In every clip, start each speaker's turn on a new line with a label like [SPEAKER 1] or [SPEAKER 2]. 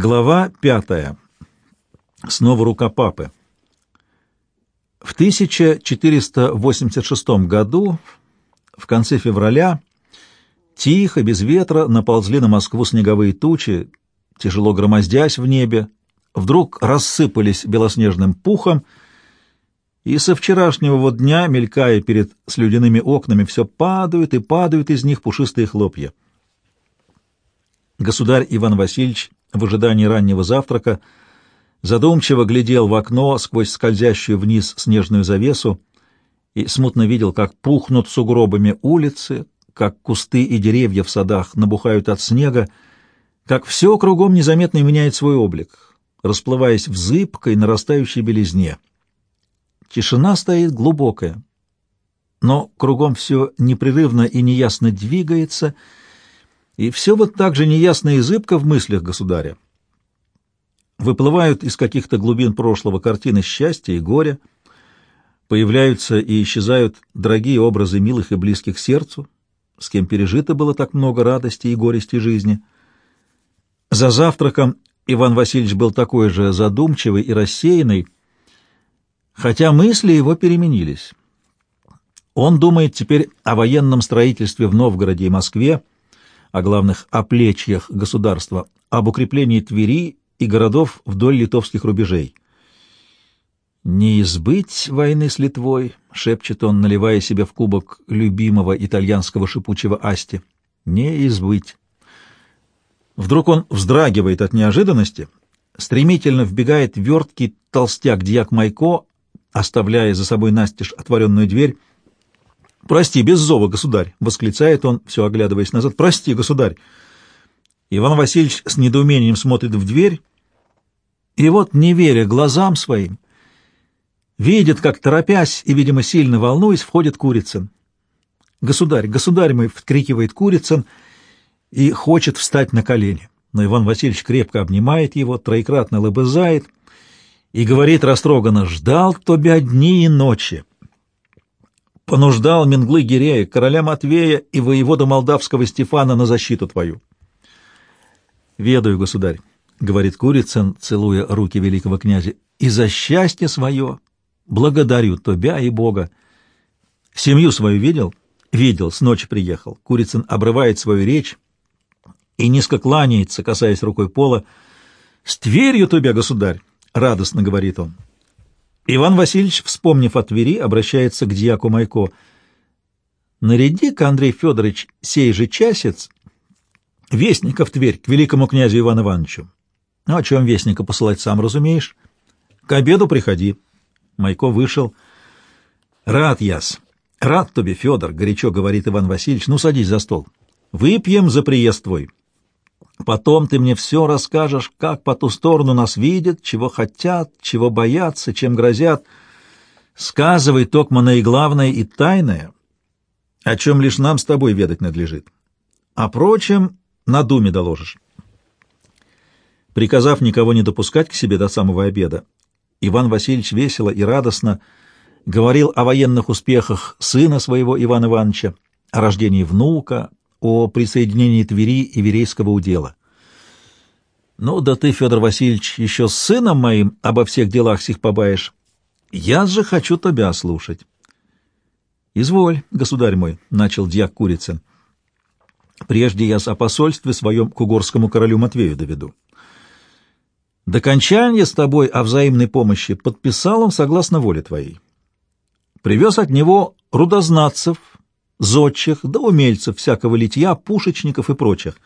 [SPEAKER 1] Глава пятая. Снова рука папы. В 1486 году, в конце февраля, тихо, без ветра, наползли на Москву снеговые тучи, тяжело громоздясь в небе, вдруг рассыпались белоснежным пухом, и со вчерашнего вот дня, мелькая перед слюдяными окнами, все падают и падают из них пушистые хлопья. Государь Иван Васильевич в ожидании раннего завтрака задумчиво глядел в окно сквозь скользящую вниз снежную завесу и смутно видел, как пухнут сугробами улицы, как кусты и деревья в садах набухают от снега, как все кругом незаметно меняет свой облик, расплываясь в зыбкой нарастающей белизне. Тишина стоит глубокая, но кругом все непрерывно и неясно двигается — и все вот так же неясно и зыбко в мыслях государя. Выплывают из каких-то глубин прошлого картины счастья и горя, появляются и исчезают дорогие образы милых и близких сердцу, с кем пережито было так много радости и горести жизни. За завтраком Иван Васильевич был такой же задумчивый и рассеянный, хотя мысли его переменились. Он думает теперь о военном строительстве в Новгороде и Москве, о главных оплечьях государства, об укреплении Твери и городов вдоль литовских рубежей. «Не избыть войны с Литвой», — шепчет он, наливая себе в кубок любимого итальянского шипучего асти. «Не избыть». Вдруг он вздрагивает от неожиданности, стремительно вбегает верткий толстяк дьяк Майко, оставляя за собой настежь отворенную дверь, «Прости, без зова, государь!» — восклицает он, все оглядываясь назад. «Прости, государь!» Иван Васильевич с недоумением смотрит в дверь, и вот, не веря глазам своим, видит, как, торопясь и, видимо, сильно волнуясь, входит Курицын. «Государь, государь мой!» — вскрикивает Курицын и хочет встать на колени. Но Иван Васильевич крепко обнимает его, троекратно лобызает и говорит растроганно «Ждал тебя дни и ночи!» Понуждал Менглы Гирея, короля Матвея и воевода молдавского Стефана на защиту твою. «Ведаю, государь», — говорит Курицын, целуя руки великого князя, — «и за счастье свое благодарю тебя и Бога. Семью свою видел?» «Видел, с ночи приехал». Курицын обрывает свою речь и низко кланяется, касаясь рукой пола. «С Тверью тебя, государь!» — радостно говорит он. Иван Васильевич, вспомнив о Твери, обращается к дьяку Майко. «Наряди-ка, Андрей Федорович, сей же часец вестника в Тверь к великому князю Ивану Ивановичу. Ну, о чем вестника посылать сам разумеешь? К обеду приходи». Майко вышел. «Рад яс. Рад тебе, Федор», — горячо говорит Иван Васильевич. «Ну, садись за стол. Выпьем за приезд твой». Потом ты мне все расскажешь, как по ту сторону нас видят, чего хотят, чего боятся, чем грозят. Сказывай, Токмана, и главное, и тайное, о чем лишь нам с тобой ведать надлежит. О прочем на думе доложишь. Приказав никого не допускать к себе до самого обеда, Иван Васильевич весело и радостно говорил о военных успехах сына своего Ивана Ивановича, о рождении внука, о присоединении Твери и Верейского удела. Ну, да ты, Федор Васильевич, еще с сыном моим обо всех делах сих побаешь. Я же хочу тебя слушать. Изволь, государь мой, — начал дьяк Курицын. Прежде я о посольстве своем к угорскому королю Матвею доведу. До кончания с тобой о взаимной помощи подписал он согласно воле твоей. Привез от него рудознатцев, зодчих да умельцев всякого литья, пушечников и прочих.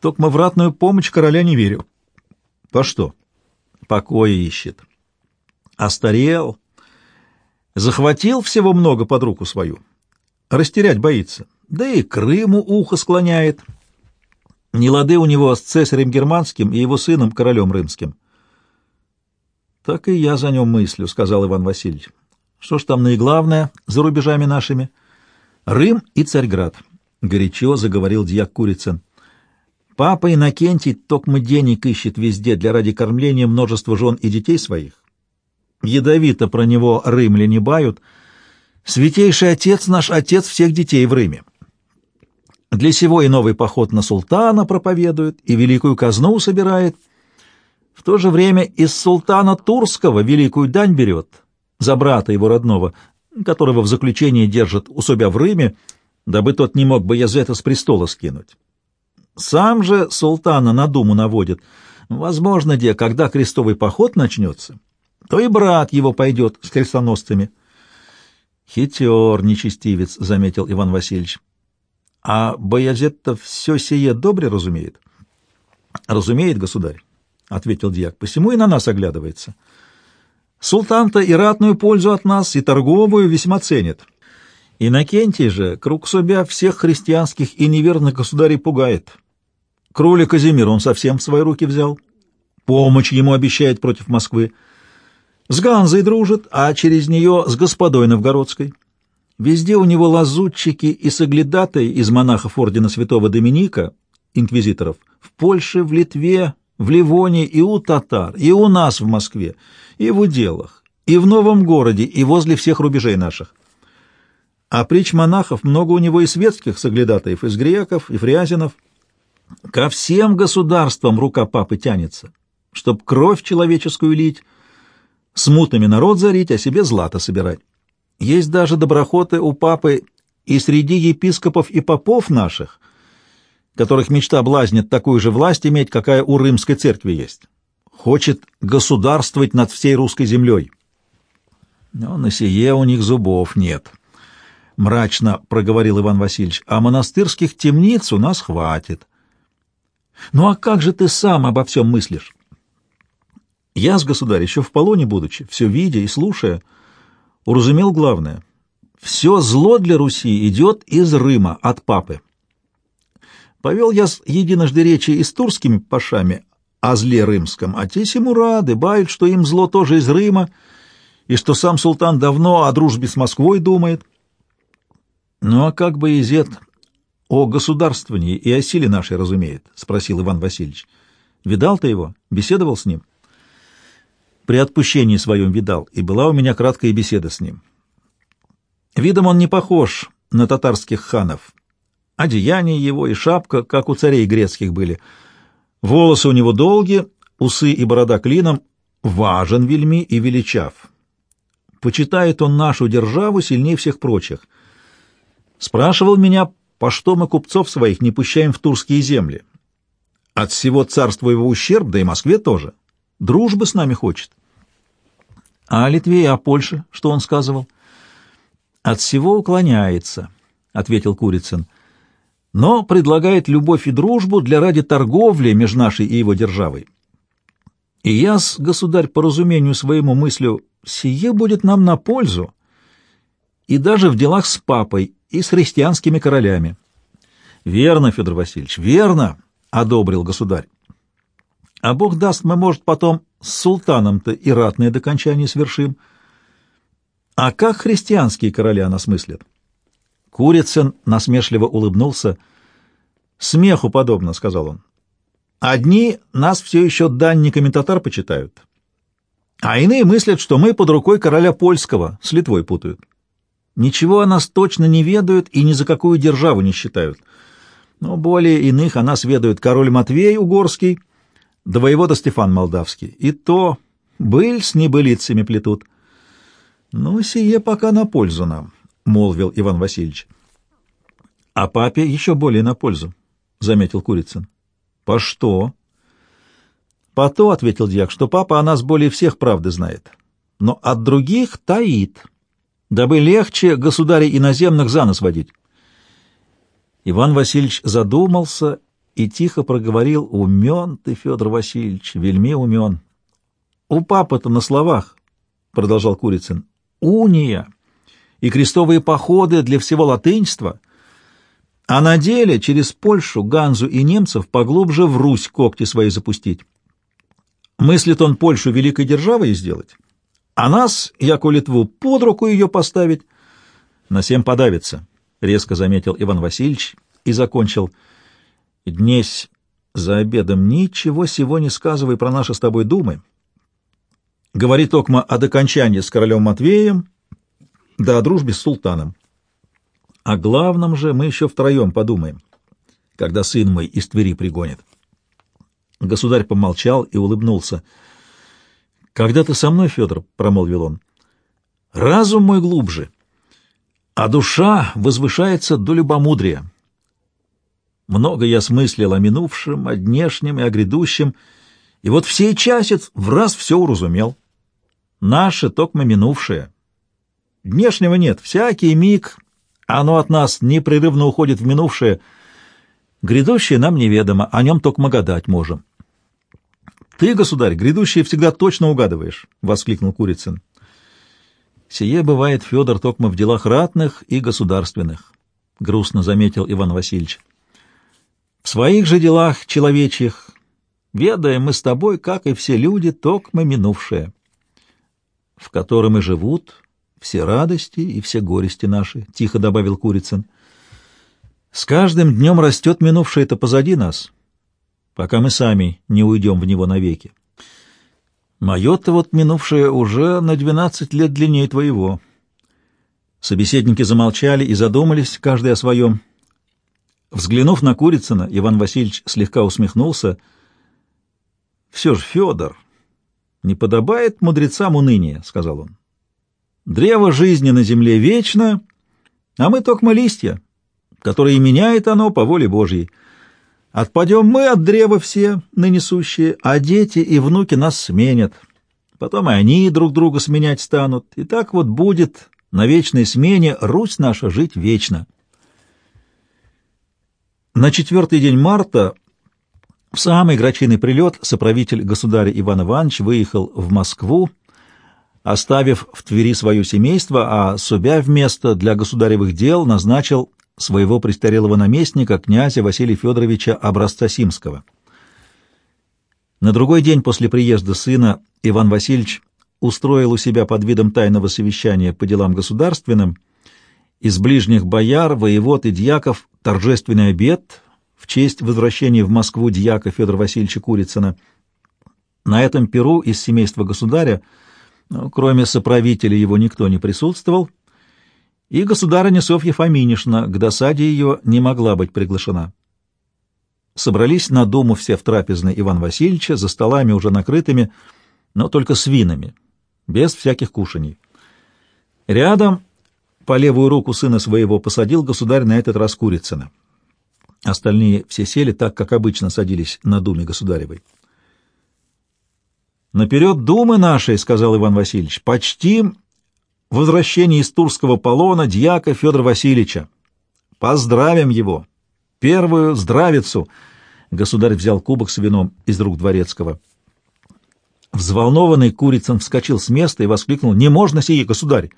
[SPEAKER 1] Только в ратную помощь короля не верю. По что? Покоя ищет. Остарел, захватил всего много под руку свою. Растерять боится, да и Крыму ухо склоняет. Не лады у него с цесарем германским и его сыном, королем рымским. «Так и я за нем мыслю», — сказал Иван Васильевич. «Что ж там наиглавное за рубежами нашими?» Рым и Царьград, — горячо заговорил дьяк Курицын. Папа Иннокентий токмо денег ищет везде для ради кормления множества жен и детей своих. Ядовито про него римляне бают. Святейший отец наш отец всех детей в Риме. Для сего и новый поход на султана проповедует, и великую казну собирает — В то же время из султана Турского великую дань берет, за брата его родного, которого в заключении держат у себя в Риме, дабы тот не мог бы Язета с престола скинуть. Сам же султана на думу наводит. Возможно, где, когда крестовый поход начнется, то и брат его пойдет с крестоносцами. Хитер, нечестивец, — заметил Иван Васильевич. А Баязет-то все сие добре разумеет? Разумеет, государь, — ответил дьяк, — посему и на нас оглядывается. Султан-то и ратную пользу от нас, и торговую весьма ценит. Иннокентий же круг себя всех христианских и неверных государей пугает. Кроля Казимир он совсем в свои руки взял. Помощь ему обещает против Москвы. С Ганзой дружит, а через нее с господой Новгородской. Везде у него лазутчики и соглядатые из монахов ордена святого Доминика, инквизиторов, в Польше, в Литве, в Ливоне и у татар, и у нас в Москве, и в уделах, и в новом городе, и возле всех рубежей наших. А притч монахов много у него и светских соглядатаев, из греков, и фрязинов — Ко всем государствам рука папы тянется, чтоб кровь человеческую лить, смутами народ зарить, а себе злато собирать. Есть даже доброхоты у папы и среди епископов и попов наших, которых мечта блазнит такую же власть иметь, какая у римской церкви есть. Хочет государствовать над всей русской землей. Но на сие у них зубов нет. Мрачно проговорил Иван Васильевич, а монастырских темниц у нас хватит. Ну а как же ты сам обо всем мыслишь? Я с государь, еще в полоне будучи, все видя и слушая, уразумел главное. Все зло для Руси идет из Рыма, от папы. Повел я единожды речи и с турскими пашами о зле рымском, а те сему рады, бают, что им зло тоже из Рыма, и что сам султан давно о дружбе с Москвой думает. Ну а как бы Изет о государствовании и о силе нашей разумеет? — спросил Иван Васильевич. — Видал ты его? Беседовал с ним? — При отпущении своем видал, и была у меня краткая беседа с ним. Видом он не похож на татарских ханов. Одеяние его и шапка, как у царей грецких были. Волосы у него долгие, усы и борода клином, важен вельми и величав. Почитает он нашу державу сильнее всех прочих. Спрашивал меня, по что мы купцов своих не пущаем в турские земли? От всего царства его ущерб, да и Москве тоже. Дружбы с нами хочет. А о Литве и о Польше, что он сказывал? От всего уклоняется, — ответил Курицын, — но предлагает любовь и дружбу для ради торговли между нашей и его державой. И я, государь, по разумению своему мыслю, сие будет нам на пользу, и даже в делах с папой, и с христианскими королями. Верно, Федор Васильевич, верно, одобрил государь. А Бог даст, мы, может, потом с султаном-то и ратное докончание свершим. А как христианские короли она смыслят? Курицын насмешливо улыбнулся. «Смеху подобно», — сказал он. «Одни нас все еще данниками татар почитают, а иные мыслят, что мы под рукой короля польского с Литвой путают. Ничего о нас точно не ведают и ни за какую державу не считают. Но более иных о нас ведают король Матвей Угорский, да воевода Стефан Молдавский. И то быль с небылицами плетут. — Ну, сие пока на пользу нам, — молвил Иван Васильевич. — А папе еще более на пользу, — заметил Курицын. — По что? — По то, — ответил дьяк, — что папа о нас более всех правды знает, но от других таит дабы легче государей иноземных за нос водить. Иван Васильевич задумался и тихо проговорил, «Умен ты, Федор Васильевич, вельми умен». «У папы-то на словах», — продолжал Курицын, — «уния и крестовые походы для всего латынства, а на деле через Польшу, Ганзу и немцев поглубже в Русь когти свои запустить. Мыслит он Польшу великой державой сделать, а нас, яко Литву, под руку ее поставить, на всем подавится, — резко заметил Иван Васильевич и закончил. Днесь за обедом ничего сего не сказывай про наши с тобой думы. Говори токмо о докончании с королем Матвеем, да о дружбе с султаном. О главном же мы еще втроем подумаем, когда сын мой из Твери пригонит. Государь помолчал и улыбнулся. «Когда ты со мной, Федор?» — промолвил он. «Разум мой глубже, а душа возвышается до любомудрия. Много я смыслил о минувшем, о днешнем и о грядущем, и вот в сей часец в раз все уразумел. Наше токмо минувшее. Днешнего нет, всякий миг, оно от нас непрерывно уходит в минувшее. Грядущее нам неведомо, о нем только гадать можем. «Ты, государь, грядущее всегда точно угадываешь!» — воскликнул Курицын. «Сие бывает, Федор, токмо в делах ратных и государственных», — грустно заметил Иван Васильевич. «В своих же делах человечьих ведаем мы с тобой, как и все люди, токмо минувшее, в котором и живут все радости и все горести наши», — тихо добавил Курицын. «С каждым днем растет минувшее-то позади нас» пока мы сами не уйдем в него навеки. Мое-то вот минувшее уже на двенадцать лет длиннее твоего. Собеседники замолчали и задумались, каждый о своем. Взглянув на Курицына, Иван Васильевич слегка усмехнулся. «Все же, Федор, не подобает мудрецам уныние», — сказал он. «Древо жизни на земле вечно, а мы только листья, которые меняет оно по воле Божьей». Отпадем мы от древа все, ныне сущие, а дети и внуки нас сменят. Потом и они друг друга сменять станут. И так вот будет на вечной смене Русь наша жить вечно. На четвертый день марта в самый грачиный прилет соправитель государя Иван Иванович выехал в Москву, оставив в Твери свое семейство, а Субя вместо для государевых дел назначил своего престарелого наместника, князя Василия Федоровича Образца-Симского. На другой день после приезда сына Иван Васильевич устроил у себя под видом тайного совещания по делам государственным из ближних бояр, воевод и дьяков торжественный обед в честь возвращения в Москву дьяка Федора Васильевича Курицына. На этом перу из семейства государя, кроме соправителя, его никто не присутствовал, и государыня Софья Фоминишна к досаде ее не могла быть приглашена. Собрались на дому все в трапезной Иван Васильевича, за столами уже накрытыми, но только с винами, без всяких кушаний. Рядом по левую руку сына своего посадил государь на этот раз Курицына. Остальные все сели так, как обычно садились на думе государевой. «Наперед думы нашей, — сказал Иван Васильевич, — почтим возвращении из Турского полона дьяка Федора Васильевича. Поздравим его! Первую здравицу!» Государь взял кубок с вином из рук дворецкого. Взволнованный Курицын вскочил с места и воскликнул «Не можно сие, государь!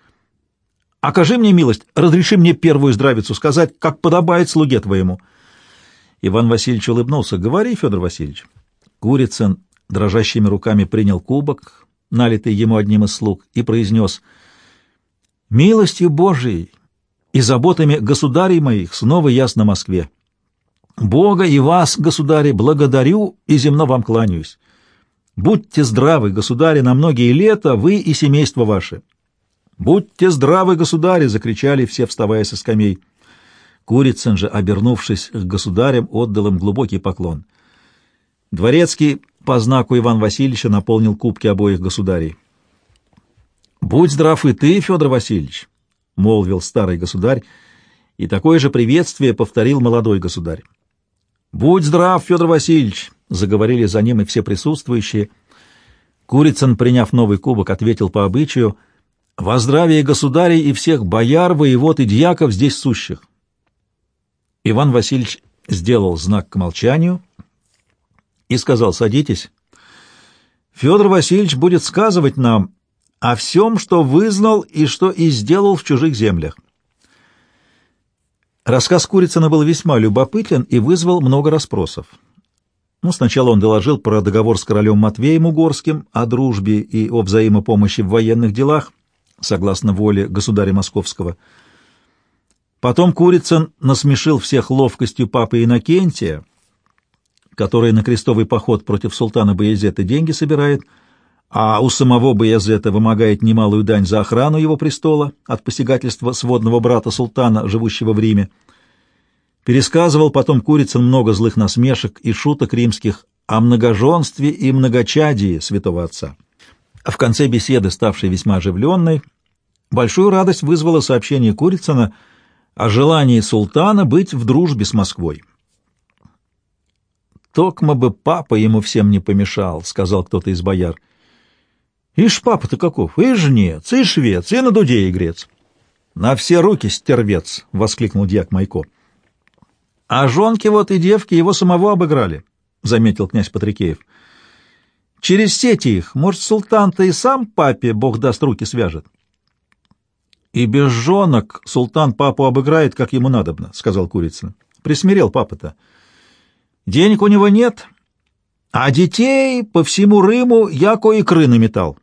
[SPEAKER 1] Окажи мне милость, разреши мне первую здравицу сказать, как подобает слуге твоему!» Иван Васильевич улыбнулся. «Говори, Федор Васильевич». Курицын дрожащими руками принял кубок, налитый ему одним из слуг, и произнес — Милостью Божией и заботами государей моих снова ясно Москве. Бога и вас, государи, благодарю и земно вам кланяюсь. Будьте здравы, государи, на многие лета, вы и семейство ваше. Будьте здравы, государи, закричали все, вставая со скамей. Курицын же, обернувшись к государям, отдал им глубокий поклон. Дворецкий по знаку Иван Васильевича наполнил кубки обоих государей. «Будь здрав и ты, Федор Васильевич», — молвил старый государь, и такое же приветствие повторил молодой государь. «Будь здрав, Федор Васильевич», — заговорили за ним и все присутствующие. Курицын, приняв новый кубок, ответил по обычаю «Во здравие государей и всех бояр, воевод и дьяков здесь сущих». Иван Васильевич сделал знак к молчанию и сказал «Садитесь». Федор Васильевич будет сказывать нам, о всем, что вызнал и что и сделал в чужих землях. Рассказ Курицына был весьма любопытен и вызвал много расспросов. Ну, сначала он доложил про договор с королем Матвеем Угорским о дружбе и о взаимопомощи в военных делах, согласно воле государя Московского. Потом Курицын насмешил всех ловкостью папы Иннокентия, который на крестовый поход против султана Баязета деньги собирает — а у самого Баязета вымогает немалую дань за охрану его престола от посягательства сводного брата султана, живущего в Риме. Пересказывал потом Курицын много злых насмешек и шуток римских о многоженстве и многочадии святого отца. В конце беседы, ставшей весьма оживленной, большую радость вызвало сообщение Курицына о желании султана быть в дружбе с Москвой. «Токма бы папа ему всем не помешал», — сказал кто-то из бояр. «Ишь папа-то каков, и жнец, и швец, и на дуде игрец». «На все руки, стервец!» — воскликнул дьяк Майко. «А жонки вот и девки его самого обыграли», — заметил князь Патрикеев. «Через сети их, может, султан-то и сам папе, бог даст, руки свяжет». «И без жонок султан папу обыграет, как ему надобно», — сказал Курицын. «Присмирел папа-то. Денег у него нет, а детей по всему Рыму яко икры наметал.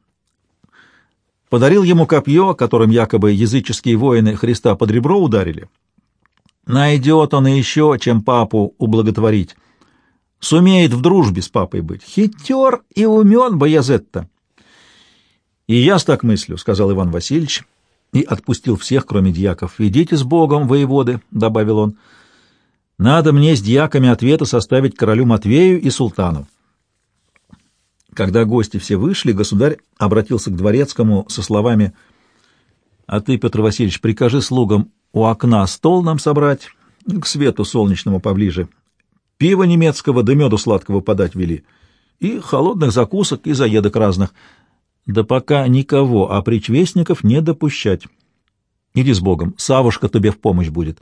[SPEAKER 1] Подарил ему копье, которым якобы языческие воины Христа под ребро ударили. Найдет он еще, чем папу ублаготворить. Сумеет в дружбе с папой быть. Хитер и умен Боязетта. «И я так мыслю», — сказал Иван Васильевич, и отпустил всех, кроме дьяков. «Идите с Богом, воеводы», — добавил он. Надо мне с дьяками ответа составить королю Матвею и султану. Когда гости все вышли, государь обратился к дворецкому со словами «А ты, Петр Васильевич, прикажи слугам у окна стол нам собрать, к свету солнечному поближе, пиво немецкого да меду сладкого подать вели, и холодных закусок и заедок разных, да пока никого, а причвестников не допущать. Иди с Богом, Савушка тебе в помощь будет».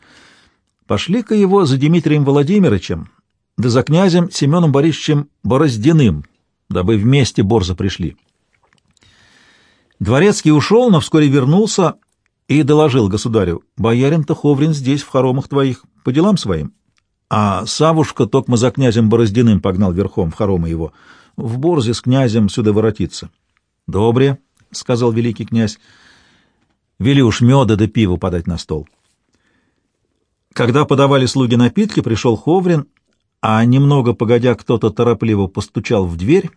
[SPEAKER 1] Пошли-ка его за Дмитрием Владимировичем, да за князем Семеном Борисовичем Бороздиным, дабы вместе борзо пришли. Дворецкий ушел, но вскоре вернулся и доложил государю, «Боярин-то Ховрин здесь, в хоромах твоих, по делам своим». А Савушка токмо за князем Бороздиным погнал верхом в хоромы его, в борзе с князем сюда воротиться. «Добре», — сказал великий князь, — «вели уж меда да пива подать на стол». Когда подавали слуги напитки, пришел Ховрин, а немного погодя кто-то торопливо постучал в дверь,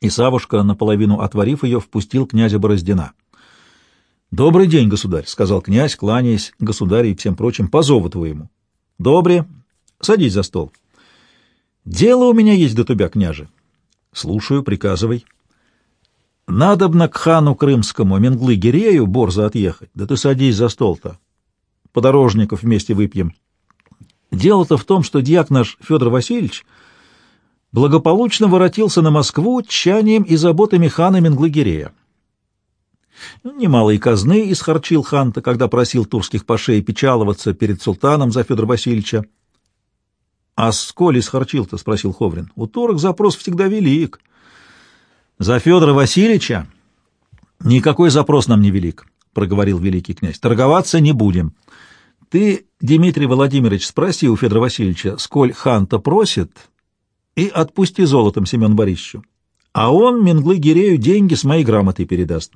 [SPEAKER 1] и Савушка, наполовину отворив ее, впустил князя Бороздина. «Добрый день, государь», — сказал князь, кланяясь государю и всем прочим, — «по зову твоему». «Добре. Садись за стол». «Дело у меня есть до тебя, княже». «Слушаю, приказывай». «Надобно к хану крымскому, Менглы-Гирею, борзо отъехать. Да ты садись за стол-то подорожников вместе выпьем. Дело-то в том, что дьяк наш Федор Васильевич благополучно воротился на Москву тщанием и заботами хана Менглыгирея. Немало и казны исхарчил хан-то, когда просил турских пашей печаловаться перед султаном за Федора Васильевича. — А сколь исхарчил-то? — спросил Ховрин. — У турок запрос всегда велик. — За Федора Васильевича никакой запрос нам не велик, — проговорил великий князь. — Торговаться не будем. — ты, Дмитрий Владимирович, спроси у Федора Васильевича, сколь хан-то просит, и отпусти золотом Семен Борисовичу. А он Менглы Гирею деньги с моей грамотой передаст.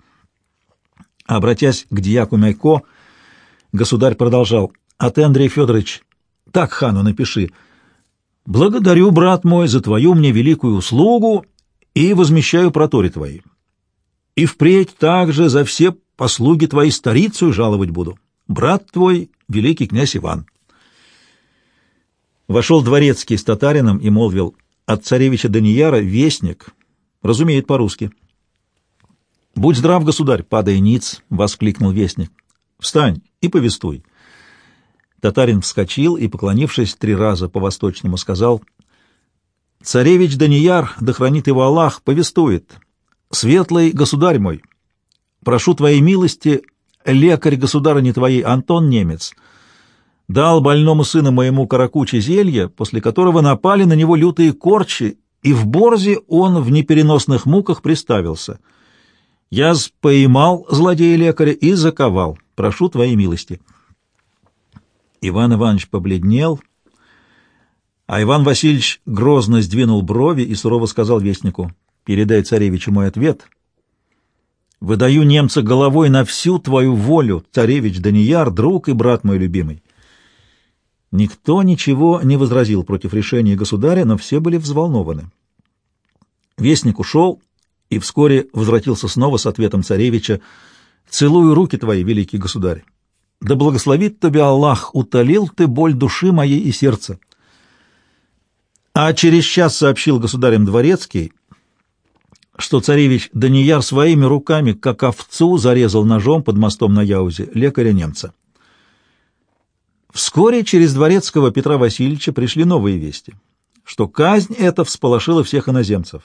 [SPEAKER 1] Обратясь к дьяку Майко, государь продолжал. А ты, Андрей Федорович, так хану напиши. Благодарю, брат мой, за твою мне великую услугу и возмещаю проторы твои. И впредь также за все послуги твои старицу жаловать буду. Брат твой великий князь Иван. Вошел дворецкий с татарином и молвил, от царевича Данияра вестник, разумеет по-русски. «Будь здрав, государь, падай ниц!» — воскликнул вестник. «Встань и повествуй!» Татарин вскочил и, поклонившись три раза по-восточному, сказал, «Царевич Данияр, да хранит его Аллах, повествует. Светлый государь мой, прошу твоей милости лекарь государыни твоей Антон Немец дал больному сыну моему каракуче зелье, после которого напали на него лютые корчи, и в борзе он в непереносных муках приставился. Я поймал злодея-лекаря и заковал. Прошу твоей милости. Иван Иванович побледнел, а Иван Васильевич грозно сдвинул брови и сурово сказал вестнику, «Передай царевичу мой ответ». Выдаю немца головой на всю твою волю, царевич Данияр, друг и брат мой любимый. Никто ничего не возразил против решения государя, но все были взволнованы. Вестник ушел и вскоре возвратился снова с ответом царевича «Целую руки твои, великий государь! Да благословит тебя Аллах, утолил ты боль души моей и сердца!» А через час сообщил государем Дворецкий, что царевич Данияр своими руками, как овцу, зарезал ножом под мостом на Яузе лекаря-немца. Вскоре через Дворецкого Петра Васильевича пришли новые вести, что казнь эта всполошила всех иноземцев.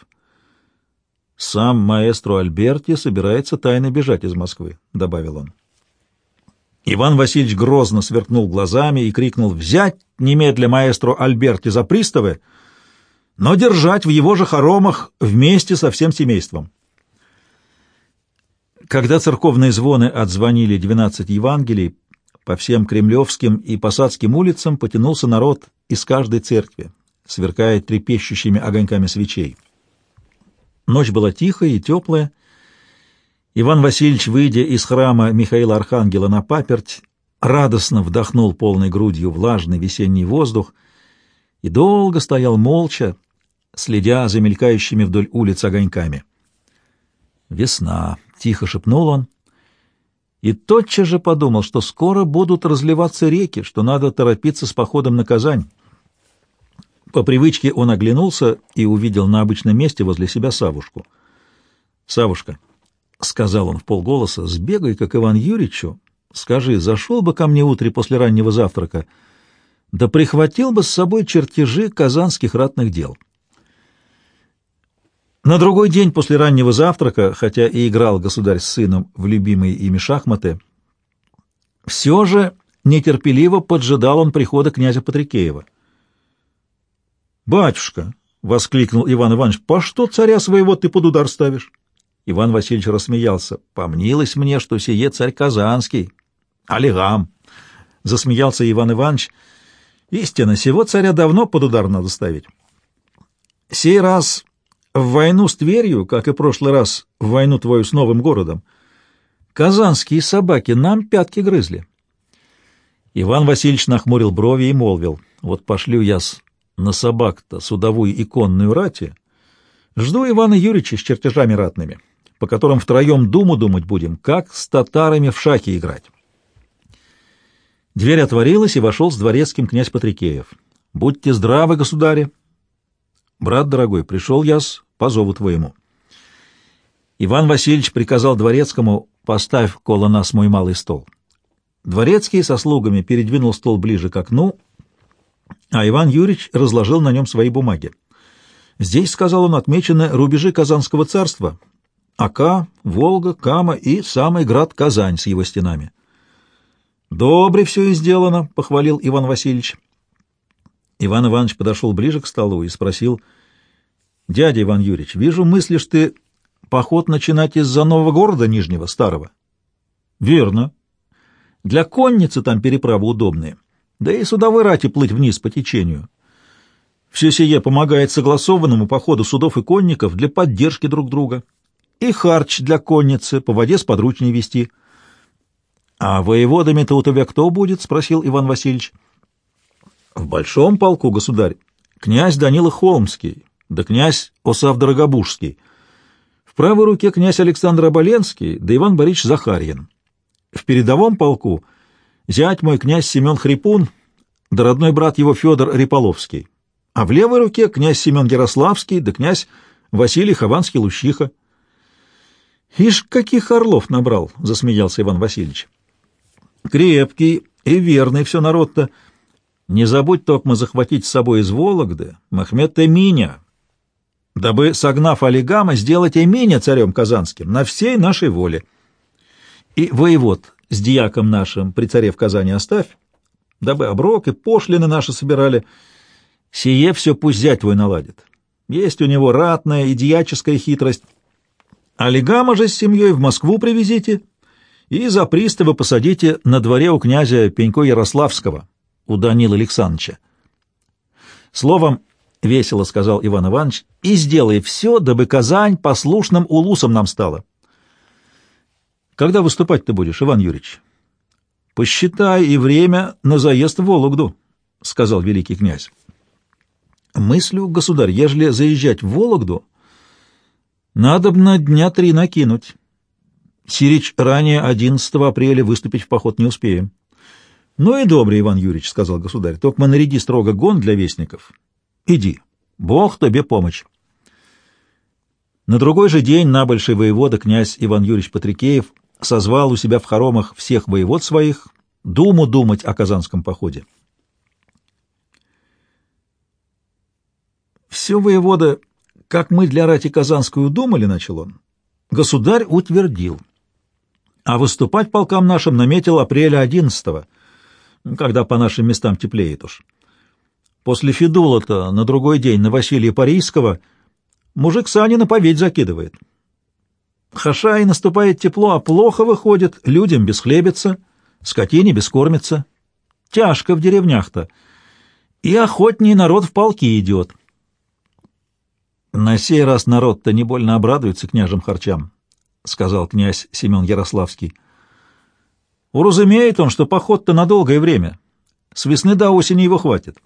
[SPEAKER 1] «Сам маэстро Альберти собирается тайно бежать из Москвы», — добавил он. Иван Васильевич грозно сверкнул глазами и крикнул «Взять немедля маэстро Альберти за приставы!» Но держать в его же хоромах вместе со всем семейством. Когда церковные звоны отзвонили двенадцать Евангелий, по всем кремлевским и посадским улицам потянулся народ из каждой церкви, сверкая трепещущими огоньками свечей. Ночь была тихая и теплая. Иван Васильевич, выйдя из храма Михаила Архангела на паперть, радостно вдохнул полной грудью влажный весенний воздух и долго стоял молча, следя за мелькающими вдоль улиц огоньками. «Весна», — тихо шепнул он, и тотчас же подумал, что скоро будут разливаться реки, что надо торопиться с походом на Казань. По привычке он оглянулся и увидел на обычном месте возле себя Савушку. «Савушка», — сказал он в полголоса, — «сбегай к Иван Юрьевичу, скажи, зашел бы ко мне утре после раннего завтрака, да прихватил бы с собой чертежи казанских ратных дел». На другой день после раннего завтрака, хотя и играл государь с сыном в любимые ими шахматы, все же нетерпеливо поджидал он прихода князя Патрикеева. «Батюшка!» — воскликнул Иван Иванович. «По что царя своего ты под удар ставишь?» Иван Васильевич рассмеялся. «Помнилось мне, что сие царь Казанский, Олегам!» Засмеялся Иван Иванович. «Истинно, сего царя давно под удар надо ставить. Сей раз в войну с Тверью, как и прошлый раз в войну твою с новым городом, казанские собаки нам пятки грызли. Иван Васильевич нахмурил брови и молвил, вот пошлю я на собак-то судовую и конную рати, жду Ивана Юрьевича с чертежами ратными, по которым втроем думу думать будем, как с татарами в шахи играть. Дверь отворилась, и вошел с дворецким князь Патрикеев. «Будьте здравы, государи!» «Брат дорогой, пришел я с по зову твоему. Иван Васильевич приказал дворецкому «поставь коло нас мой малый стол». Дворецкий со слугами передвинул стол ближе к окну, а Иван Юрьевич разложил на нем свои бумаги. Здесь, сказал он, отмечены рубежи Казанского царства, Ака, Волга, Кама и самый град Казань с его стенами. «Добре все и сделано», — похвалил Иван Васильевич. Иван Иванович подошел ближе к столу и спросил — Дядя Иван Юрьевич, вижу, мыслишь ты поход начинать из-за нового города Нижнего, старого? Верно. Для конницы там переправы удобные. Да и судовой рати плыть вниз по течению. Все сие помогает согласованному походу судов и конников для поддержки друг друга. И харч для конницы по воде с подручней вести. — А воеводами-то у тебя кто будет? — спросил Иван Васильевич. — В большом полку, государь, князь Данила Холмский, да князь Осав Дорогобужский. В правой руке князь Александр Оболенский, да Иван Борисович Захарьин. В передовом полку зять мой князь Семен Хрипун, да родной брат его Федор Риполовский. А в левой руке князь Семен Ярославский, да князь Василий Хованский-Лущиха. «Ишь, каких орлов набрал!» — засмеялся Иван Васильевич. «Крепкий и верный все народ-то. Не забудь, Токма, захватить с собой из Вологды Махмед Эминя, дабы, согнав Олигама, сделать Эминя царем казанским на всей нашей воле. И воевод с дьяком нашим при царе в Казани оставь, дабы оброк и пошлины наши собирали. Сие все пусть зять твой наладит. Есть у него ратная и дьяческая хитрость. Олигама же с семьей в Москву привезите и за приставы посадите на дворе у князя Пенько Ярославского, у Данила Александровича. Словом, — весело сказал Иван Иванович, — и сделай все, дабы Казань послушным улусом нам стала. — Когда выступать ты будешь, Иван Юрьевич? — Посчитай и время на заезд в Вологду, — сказал великий князь. — Мыслю, государь, ежели заезжать в Вологду, надо б на дня три накинуть. Сирич ранее 11 апреля выступить в поход не успеем. — Ну и добрый, Иван Юрьевич, — сказал государь, — только наряди строго гон для вестников Иди, Бог тебе помощь. На другой же день набольший воевода князь Иван Юрьевич Патрикеев созвал у себя в хоромах всех воевод своих, думу думать о казанском походе. Все воевода, как мы для рати казанскую думали, начал он, государь утвердил, а выступать полкам нашим наметил апреля 11 когда по нашим местам теплеет уж. После Федула-то на другой день на Василия Парийского мужик сани на поведь закидывает. Хаша и наступает тепло, а плохо выходит, людям бесхлебится, скотине бескормится. Тяжко в деревнях-то. И охотней народ в полки идет. На сей раз народ-то не больно обрадуется княжим харчам, — сказал князь Семен Ярославский. Уразумеет он, что поход-то на долгое время. С весны до осени его хватит.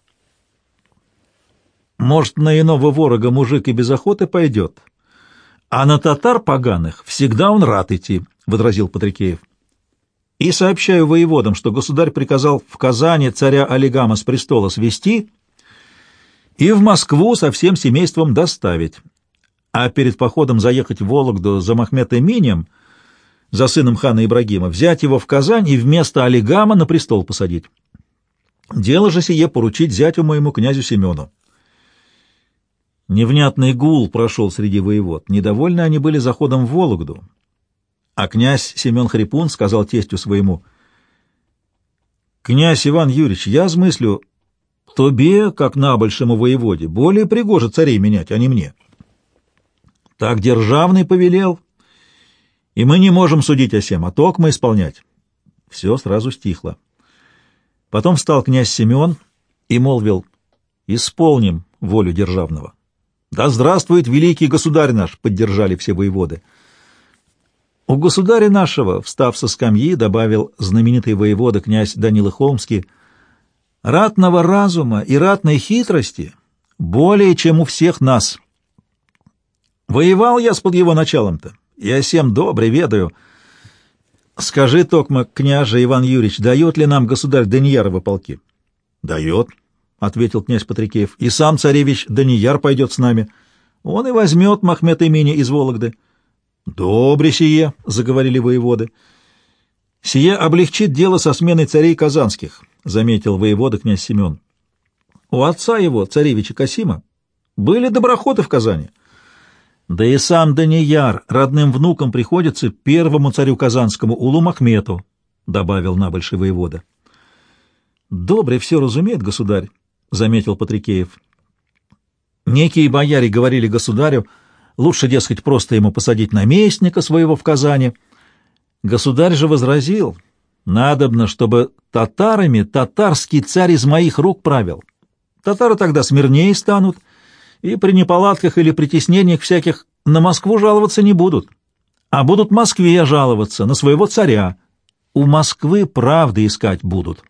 [SPEAKER 1] Может, на иного ворога мужик и без охоты пойдет, а на татар поганых всегда он рад идти, — возразил Патрикеев. И сообщаю воеводам, что государь приказал в Казани царя Олегама с престола свести и в Москву со всем семейством доставить, а перед походом заехать в Вологду за Махмета Минем, за сыном хана Ибрагима, взять его в Казань и вместо Олегама на престол посадить. Дело же сие поручить зятю моему князю Семену. Невнятный гул прошел среди воевод. Недовольны они были заходом в Вологду. А князь Семен Хрипун сказал тестю своему, «Князь Иван Юрьевич, я смыслю, тобе, как набольшему воеводе, более пригоже царей менять, а не мне. Так державный повелел, и мы не можем судить о сем, а токмо исполнять». Все сразу стихло. Потом встал князь Семен и молвил, «Исполним волю державного». «Да здравствует великий государь наш!» — поддержали все воеводы. У государя нашего, встав со скамьи, добавил знаменитый воевода князь Данила Холмский, «ратного разума и ратной хитрости более, чем у всех нас. Воевал я с под его началом-то, я всем добре ведаю. Скажи, Токма, княже Иван Юрьевич, дает ли нам государь Даниярова полки?» «Дает», — ответил князь Патрикеев, — и сам царевич Данияр пойдет с нами. Он и возьмет Махмед имени из Вологды. — Добре сие, — заговорили воеводы. — Сие облегчит дело со сменой царей казанских, — заметил воевода князь Семен. У отца его, царевича Касима, были доброходы в Казани. Да и сам Данияр родным внуком приходится первому царю казанскому Улу Махмету, — добавил набольший воевода. — Добре все разумеет, государь, — заметил Патрикеев. Некие бояре говорили государю, лучше, дескать, просто ему посадить наместника своего в Казани. Государь же возразил, надобно, чтобы татарами татарский царь из моих рук правил. Татары тогда смирнее станут, и при неполадках или притеснениях всяких на Москву жаловаться не будут, а будут Москве жаловаться, на своего царя. У Москвы правды искать будут».